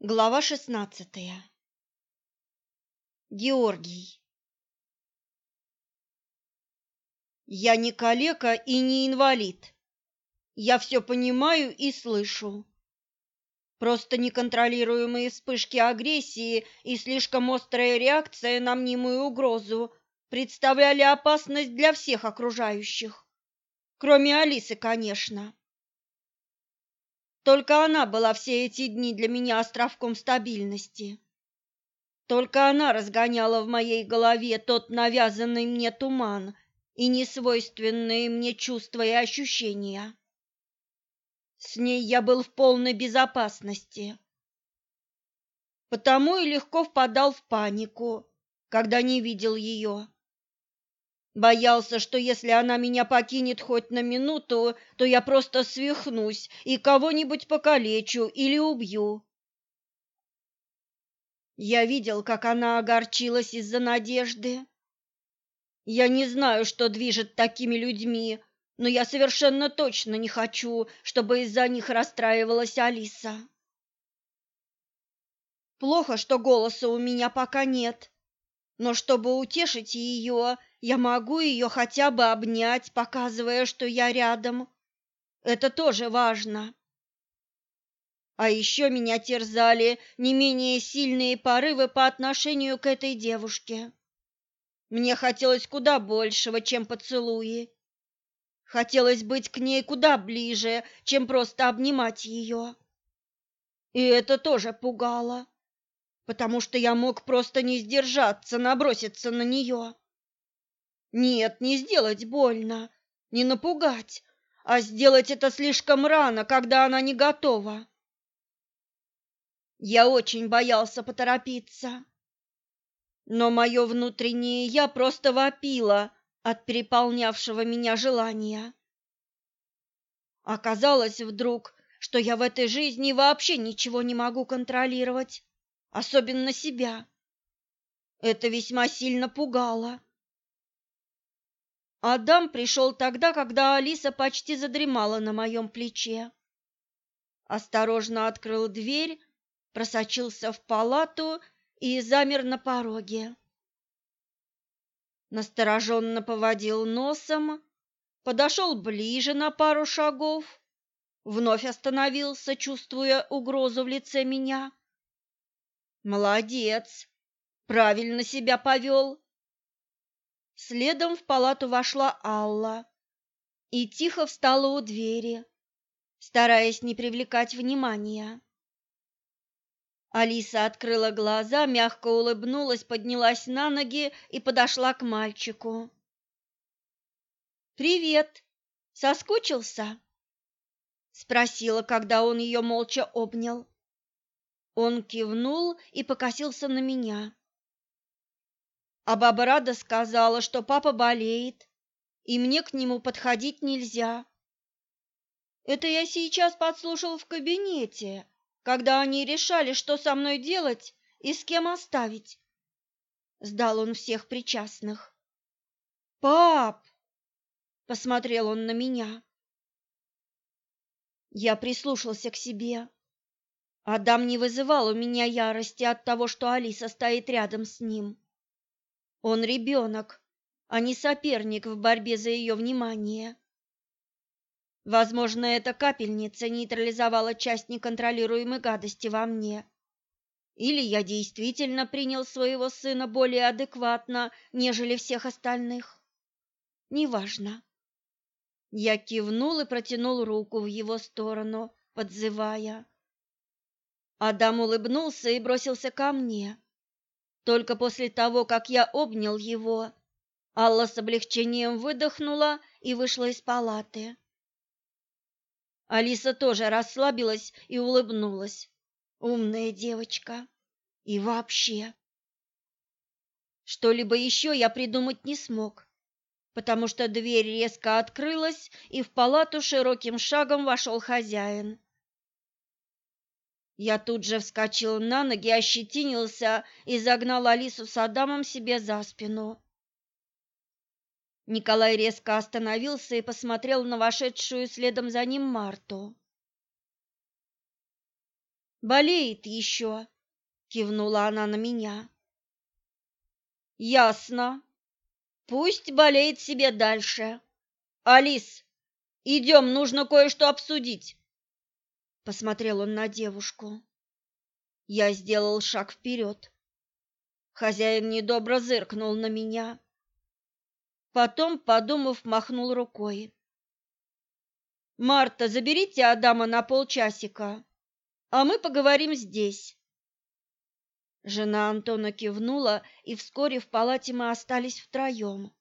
Глава шестнадцатая. Георгий. Я не калека и не инвалид. Я все понимаю и слышу. Просто неконтролируемые вспышки агрессии и слишком острая реакция на мнимую угрозу представляли опасность для всех окружающих. Кроме Алисы, конечно. Только она была все эти дни для меня островком стабильности. Только она разгоняла в моей голове тот навязанный мне туман и несвойственные мне чувства и ощущения. С ней я был в полной безопасности. Потому и легко впадал в панику, когда не видел ее. Боялся, что если она меня покинет хоть на минуту, то я просто свихнусь и кого-нибудь покалечу или убью. Я видел, как она огорчилась из-за надежды. Я не знаю, что движет такими людьми, но я совершенно точно не хочу, чтобы из-за них расстраивалась Алиса. Плохо, что голоса у меня пока нет, но чтобы утешить ее, я могу ее хотя бы обнять, показывая, что я рядом. Это тоже важно. А еще меня терзали не менее сильные порывы по отношению к этой девушке. Мне хотелось куда большего, чем поцелуи. Хотелось быть к ней куда ближе, чем просто обнимать ее. И это тоже пугало, потому что я мог просто не сдержаться, наброситься на нее. Нет, не сделать больно, не напугать, а сделать это слишком рано, когда она не готова. Я очень боялся поторопиться. Но мое внутреннее «я» просто вопило от переполнявшего меня желания. Оказалось вдруг, что я в этой жизни вообще ничего не могу контролировать, особенно себя. Это весьма сильно пугало. Адам пришел тогда, когда Алиса почти задремала на моем плече. Осторожно открыл дверь, просочился в палату и замер на пороге. Настороженно поводил носом, подошел ближе на пару шагов, вновь остановился, чувствуя угрозу в лице меня. Молодец, правильно себя повел. Следом в палату вошла Алла и тихо встала у двери, стараясь не привлекать внимания. Алиса открыла глаза, мягко улыбнулась, поднялась на ноги и подошла к мальчику. «Привет! Соскучился?» — спросила, когда он ее молча обнял. Он кивнул и покосился на меня. А баба Рада сказала, что папа болеет, и мне к нему подходить нельзя. Это я сейчас подслушал в кабинете, когда они решали, что со мной делать и с кем оставить. Сдал он всех причастных. «Пап!» — посмотрел он на меня. Я прислушался к себе. Адам не вызывал у меня ярости от того, что Алиса стоит рядом с ним. Он ребенок, а не соперник в борьбе за ее внимание. Возможно, эта капельница нейтрализовала часть неконтролируемой гадости во мне. Или я действительно принял своего сына более адекватно, нежели всех остальных. Неважно. Я кивнул и протянул руку в его сторону, подзывая. Адам улыбнулся и бросился ко мне. Только после того, как я обнял его, Алла с облегчением выдохнула и вышла из палаты. Алиса тоже расслабилась и улыбнулась. Умная девочка. И вообще. Что-либо еще я придумать не смог, потому что дверь резко открылась, и в палату широким шагом вошел хозяин. Я тут же вскочил на ноги, ощетинился и загнал Алису с Адамом себе за спину. Николай резко остановился и посмотрел на вошедшую следом за ним Марту. Болеет еще, кивнула она на меня. Ясно. Пусть болеет себе дальше. Алис, идем, нужно кое-что обсудить. Посмотрел он на девушку. Я сделал шаг вперед. Хозяин недобро зыркнул на меня. Потом, подумав, махнул рукой. «Марта, заберите Адама на полчасика, а мы поговорим здесь». Жена Антона кивнула, и вскоре в палате мы остались втроем.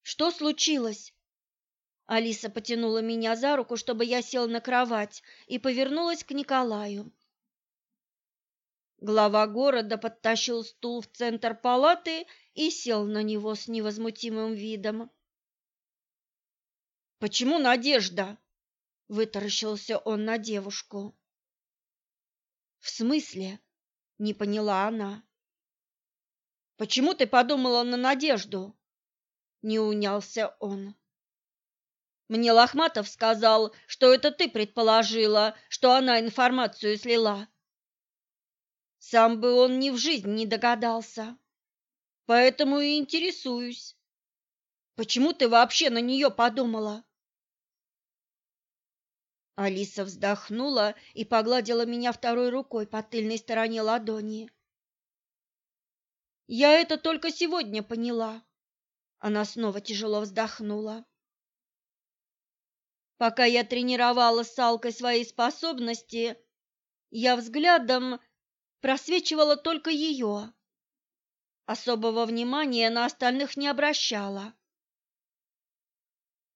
«Что случилось?» Алиса потянула меня за руку, чтобы я сел на кровать, и повернулась к Николаю. Глава города подтащил стул в центр палаты и сел на него с невозмутимым видом. «Почему Надежда?» — вытаращился он на девушку. «В смысле?» — не поняла она. «Почему ты подумала на Надежду?» — не унялся он. «Мне Лохматов сказал, что это ты предположила, что она информацию слила». Сам бы он ни в жизнь не догадался. Поэтому и интересуюсь. Почему ты вообще на нее подумала? Алиса вздохнула и погладила меня второй рукой по тыльной стороне ладони. Я это только сегодня поняла. Она снова тяжело вздохнула. Пока я тренировала с Алкой свои способности, я взглядом просвечивала только ее. Особого внимания на остальных не обращала.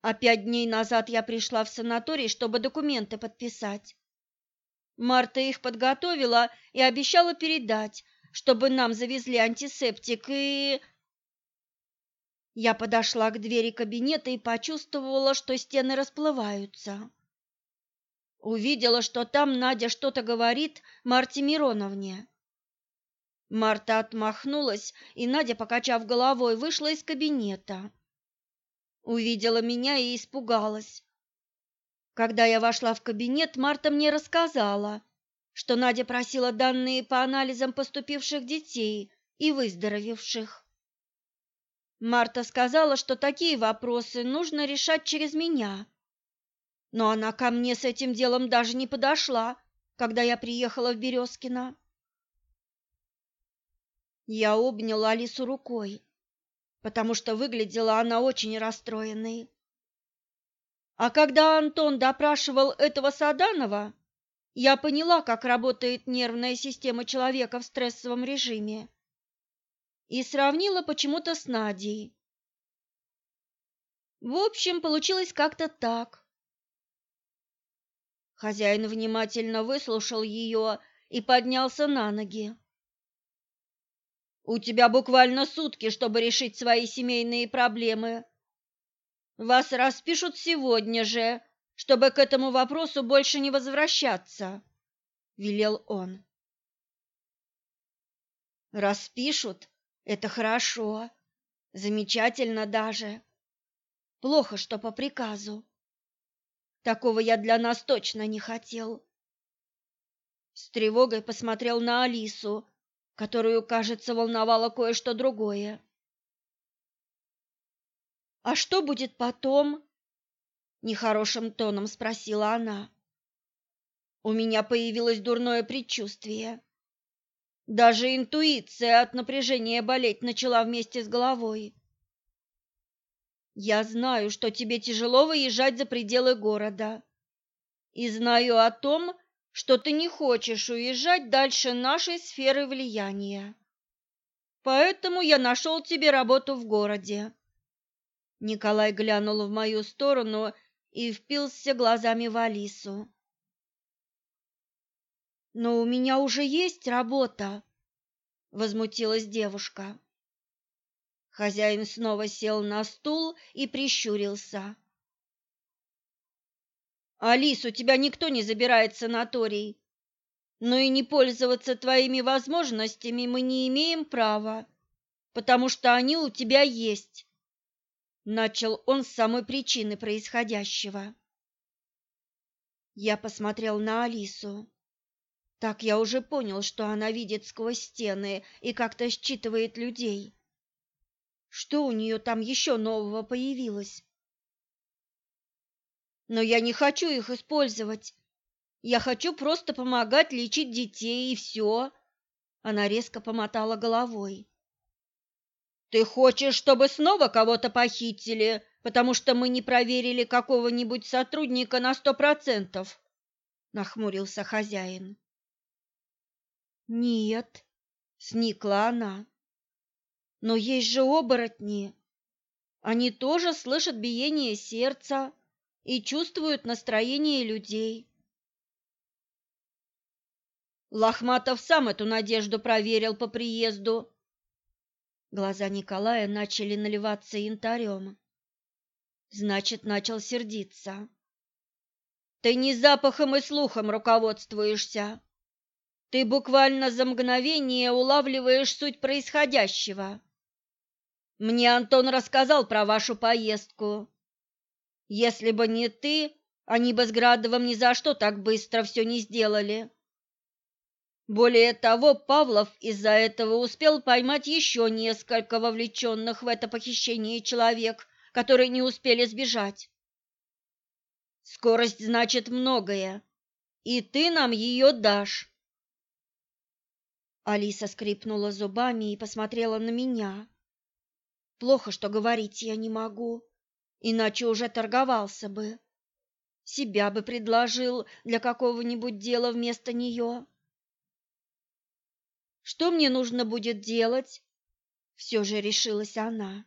А пять дней назад я пришла в санаторий, чтобы документы подписать. Марта их подготовила и обещала передать, чтобы нам завезли антисептик и... Я подошла к двери кабинета и почувствовала, что стены расплываются. Увидела, что там Надя что-то говорит Марте Мироновне. Марта отмахнулась, и Надя, покачав головой, вышла из кабинета. Увидела меня и испугалась. Когда я вошла в кабинет, Марта мне рассказала, что Надя просила данные по анализам поступивших детей и выздоровевших. Марта сказала, что такие вопросы нужно решать через меня но она ко мне с этим делом даже не подошла, когда я приехала в Березкино. Я обняла Алису рукой, потому что выглядела она очень расстроенной. А когда Антон допрашивал этого Саданова, я поняла, как работает нервная система человека в стрессовом режиме и сравнила почему-то с Надей. В общем, получилось как-то так. Хозяин внимательно выслушал ее и поднялся на ноги. У тебя буквально сутки, чтобы решить свои семейные проблемы. Вас распишут сегодня же, чтобы к этому вопросу больше не возвращаться, велел он. Распишут это хорошо, замечательно даже. Плохо, что по приказу. Такого я для нас точно не хотел. С тревогой посмотрел на Алису, которую, кажется, волновало кое-что другое. А что будет потом? нехорошим тоном спросила она. У меня появилось дурное предчувствие. Даже интуиция от напряжения болеть начала вместе с головой. Я знаю, что тебе тяжело выезжать за пределы города. И знаю о том, что ты не хочешь уезжать дальше нашей сферы влияния. Поэтому я нашел тебе работу в городе. Николай глянул в мою сторону и впился глазами в Алису. Но у меня уже есть работа, возмутилась девушка. Хозяин снова сел на стул и прищурился. Алис, у тебя никто не забирает санаторий. Но и не пользоваться твоими возможностями мы не имеем права, потому что они у тебя есть. Начал он с самой причины происходящего. Я посмотрел на Алису. Так я уже понял, что она видит сквозь стены и как-то считывает людей. Что у нее там еще нового появилось? Но я не хочу их использовать. Я хочу просто помогать лечить детей и все. Она резко помотала головой. Ты хочешь, чтобы снова кого-то похитили, потому что мы не проверили какого-нибудь сотрудника на сто процентов? Нахмурился хозяин. Нет, сникла она. Но есть же оборотни. Они тоже слышат биение сердца и чувствуют настроение людей. Лохматов сам эту надежду проверил по приезду. Глаза Николая начали наливаться янтарем. Значит, начал сердиться. Ты не запахом и слухом руководствуешься. Ты буквально за мгновение улавливаешь суть происходящего. Мне Антон рассказал про вашу поездку. Если бы не ты, они бы с Градовым ни за что так быстро все не сделали. Более того, Павлов из-за этого успел поймать еще несколько вовлеченных в это похищение человек, которые не успели сбежать. Скорость значит многое, и ты нам ее дашь. Алиса скрипнула зубами и посмотрела на меня. Плохо, что говорить я не могу, иначе уже торговался бы. Себя бы предложил для какого-нибудь дела вместо нее. Что мне нужно будет делать? Все же решилась она.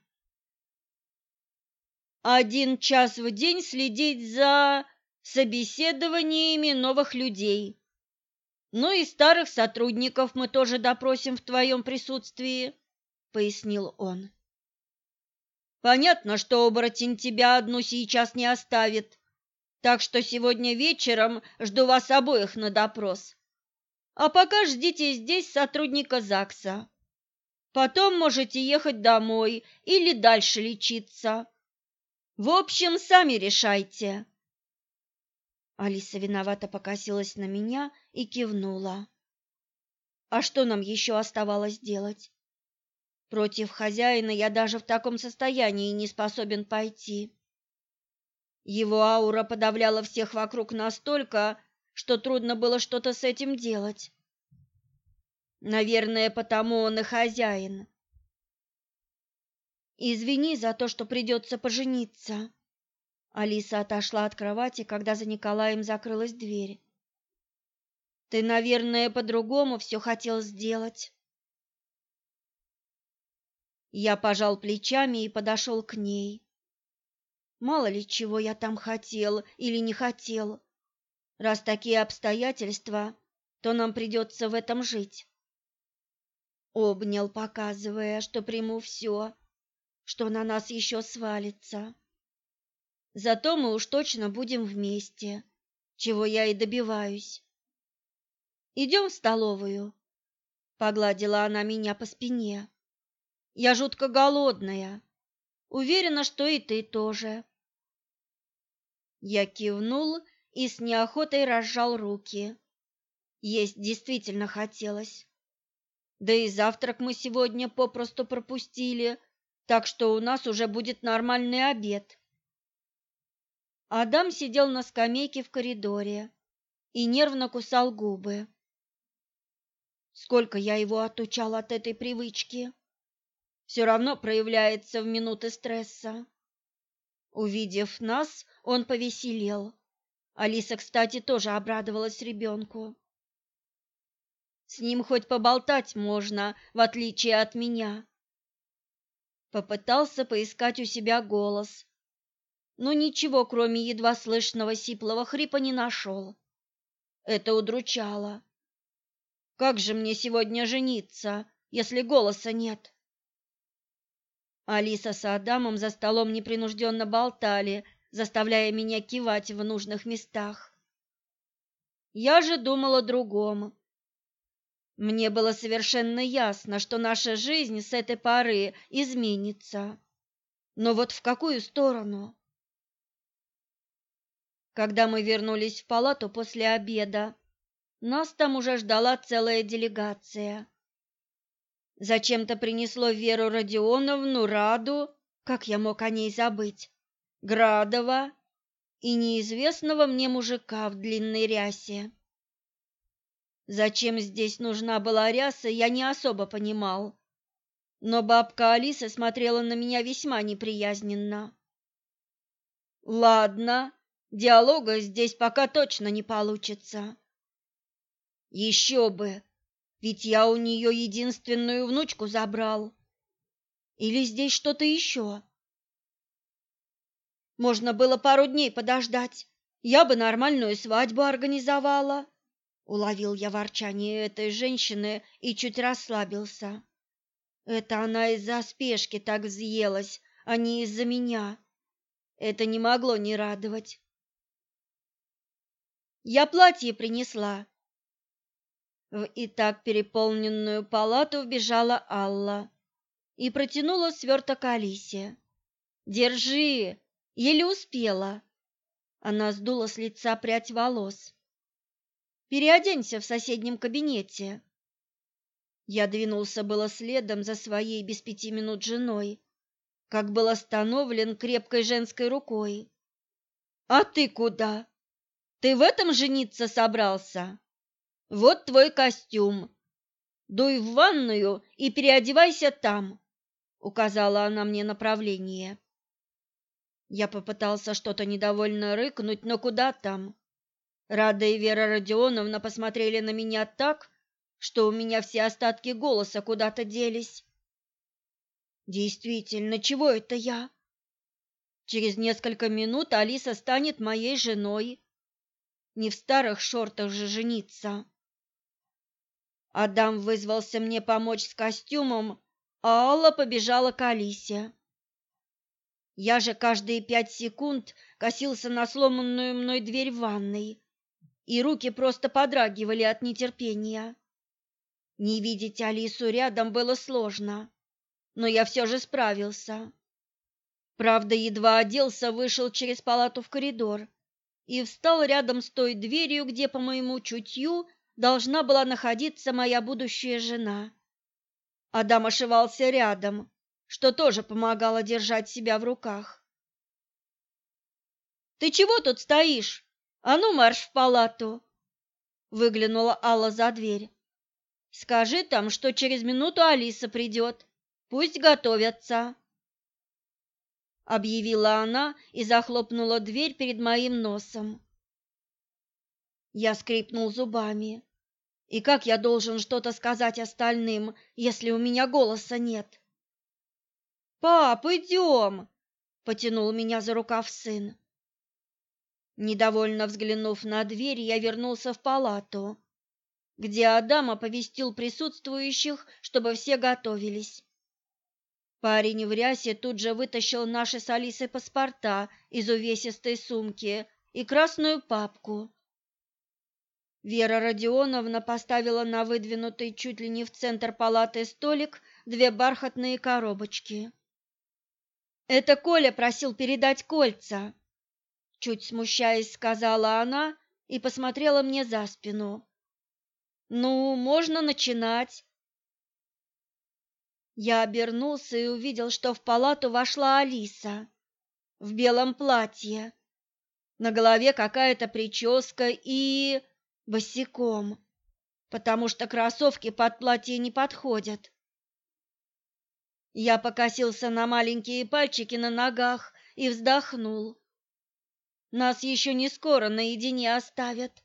Один час в день следить за собеседованиями новых людей. Ну и старых сотрудников мы тоже допросим в твоем присутствии, пояснил он. Понятно, что оборотень тебя одну сейчас не оставит, так что сегодня вечером жду вас обоих на допрос. А пока ждите здесь сотрудника ЗАГСа. Потом можете ехать домой или дальше лечиться. В общем, сами решайте. Алиса виновато покосилась на меня и кивнула. А что нам еще оставалось делать? Против хозяина я даже в таком состоянии не способен пойти. Его аура подавляла всех вокруг настолько, что трудно было что-то с этим делать. Наверное, потому он и хозяин. Извини за то, что придется пожениться. Алиса отошла от кровати, когда за Николаем закрылась дверь. Ты, наверное, по-другому все хотел сделать. Я пожал плечами и подошел к ней. Мало ли чего я там хотел или не хотел. Раз такие обстоятельства, то нам придется в этом жить. Обнял, показывая, что приму все, что на нас еще свалится. Зато мы уж точно будем вместе, чего я и добиваюсь. Идем в столовую. Погладила она меня по спине. Я жутко голодная. Уверена, что и ты тоже. Я кивнул и с неохотой разжал руки. Есть действительно хотелось. Да и завтрак мы сегодня попросту пропустили, так что у нас уже будет нормальный обед. Адам сидел на скамейке в коридоре и нервно кусал губы. Сколько я его отучал от этой привычки. Все равно проявляется в минуты стресса. Увидев нас, он повеселел. Алиса, кстати, тоже обрадовалась ребенку. С ним хоть поболтать можно, в отличие от меня. Попытался поискать у себя голос, но ничего, кроме едва слышного сиплого хрипа, не нашел. Это удручало. Как же мне сегодня жениться, если голоса нет? Алиса с Адамом за столом непринужденно болтали, заставляя меня кивать в нужных местах. Я же думала о другом. Мне было совершенно ясно, что наша жизнь с этой поры изменится. Но вот в какую сторону? Когда мы вернулись в палату после обеда, нас там уже ждала целая делегация. Зачем-то принесло Веру Родионовну, Раду, как я мог о ней забыть, Градова и неизвестного мне мужика в длинной рясе. Зачем здесь нужна была ряса, я не особо понимал, но бабка Алиса смотрела на меня весьма неприязненно. Ладно, диалога здесь пока точно не получится. Еще бы, ведь я у нее единственную внучку забрал. Или здесь что-то еще? Можно было пару дней подождать. Я бы нормальную свадьбу организовала. Уловил я ворчание этой женщины и чуть расслабился. Это она из-за спешки так взъелась, а не из-за меня. Это не могло не радовать. Я платье принесла. В и так переполненную палату вбежала Алла и протянула сверток Алисе. «Держи!» Еле успела. Она сдула с лица прядь волос. «Переоденься в соседнем кабинете». Я двинулся было следом за своей без пяти минут женой, как был остановлен крепкой женской рукой. «А ты куда? Ты в этом жениться собрался? Вот твой костюм. Дуй в ванную и переодевайся там», — указала она мне направление. Я попытался что-то недовольно рыкнуть, но куда там? Рада и Вера Родионовна посмотрели на меня так, что у меня все остатки голоса куда-то делись. Действительно, чего это я? Через несколько минут Алиса станет моей женой. Не в старых шортах же жениться. Адам вызвался мне помочь с костюмом, а Алла побежала к Алисе. Я же каждые пять секунд косился на сломанную мной дверь в ванной, и руки просто подрагивали от нетерпения. Не видеть Алису рядом было сложно, но я все же справился. Правда, едва оделся, вышел через палату в коридор и встал рядом с той дверью, где, по моему чутью, должна была находиться моя будущая жена. Адам ошивался рядом, что тоже помогало держать себя в руках. «Ты чего тут стоишь? А ну, марш в палату!» Выглянула Алла за дверь. Скажи там, что через минуту Алиса придет. Пусть готовятся. Объявила она и захлопнула дверь перед моим носом. Я скрипнул зубами. И как я должен что-то сказать остальным, если у меня голоса нет? «Пап, идем!» — потянул меня за рукав сын. Недовольно взглянув на дверь, я вернулся в палату где Адам оповестил присутствующих, чтобы все готовились. Парень в рясе тут же вытащил наши с Алисой паспорта из увесистой сумки и красную папку. Вера Родионовна поставила на выдвинутый чуть ли не в центр палаты столик две бархатные коробочки. «Это Коля просил передать кольца», — чуть смущаясь сказала она и посмотрела мне за спину. Ну, можно начинать. Я обернулся и увидел, что в палату вошла Алиса в белом платье. На голове какая-то прическа и босиком, потому что кроссовки под платье не подходят. Я покосился на маленькие пальчики на ногах и вздохнул. Нас еще не скоро наедине оставят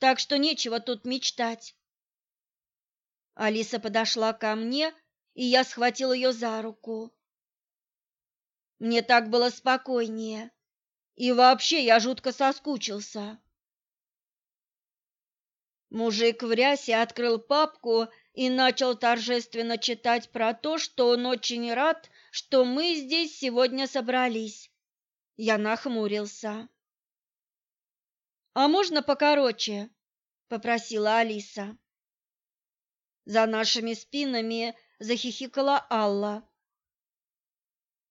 так что нечего тут мечтать. Алиса подошла ко мне, и я схватил ее за руку. Мне так было спокойнее, и вообще я жутко соскучился. Мужик в рясе открыл папку и начал торжественно читать про то, что он очень рад, что мы здесь сегодня собрались. Я нахмурился. А можно покороче? попросила Алиса. За нашими спинами захихикала Алла.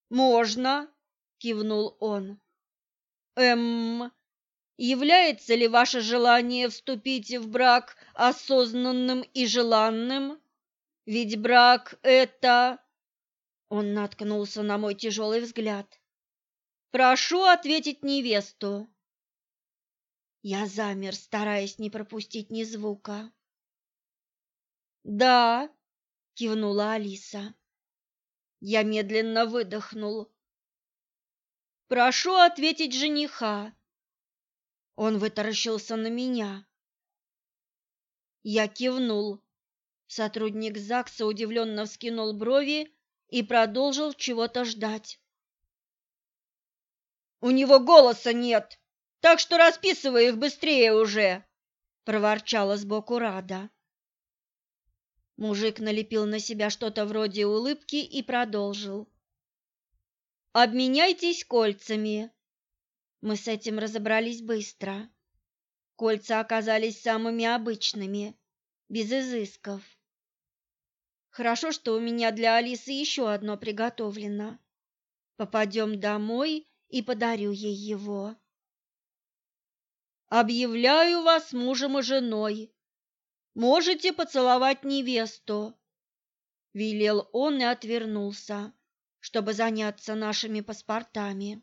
Можно, кивнул он. Эм, является ли ваше желание вступить в брак осознанным и желанным? Ведь брак – это...» Он наткнулся на мой тяжелый взгляд. «Прошу ответить невесту». Я замер, стараясь не пропустить ни звука. «Да», — кивнула Алиса. Я медленно выдохнул. «Прошу ответить жениха». Он вытаращился на меня. Я кивнул. Сотрудник ЗАГСа удивленно вскинул брови и продолжил чего-то ждать. «У него голоса нет, так что расписывай их быстрее уже!» — проворчала сбоку Рада. Мужик налепил на себя что-то вроде улыбки и продолжил. «Обменяйтесь кольцами!» Мы с этим разобрались быстро. Кольца оказались самыми обычными, без изысков. Хорошо, что у меня для Алисы еще одно приготовлено. Попадем домой и подарю ей его. Объявляю вас мужем и женой. Можете поцеловать невесту, велел он и отвернулся, чтобы заняться нашими паспортами.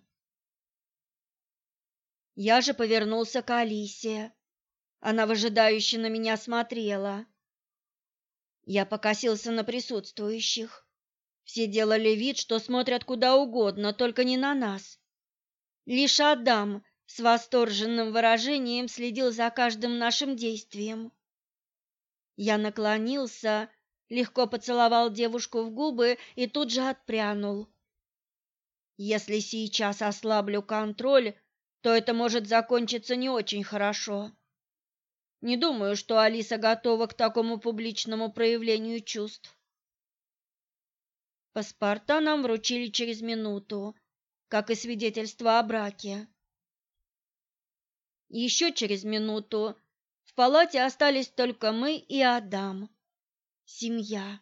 Я же повернулся к Алисе. Она выжидающе на меня смотрела. Я покосился на присутствующих. Все делали вид, что смотрят куда угодно, только не на нас. Лишь Адам с восторженным выражением следил за каждым нашим действием. Я наклонился, легко поцеловал девушку в губы и тут же отпрянул. Если сейчас ослаблю контроль, то это может закончиться не очень хорошо. Не думаю, что Алиса готова к такому публичному проявлению чувств. Паспорта нам вручили через минуту, как и свидетельство о браке. Еще через минуту в палате остались только мы и Адам. Семья.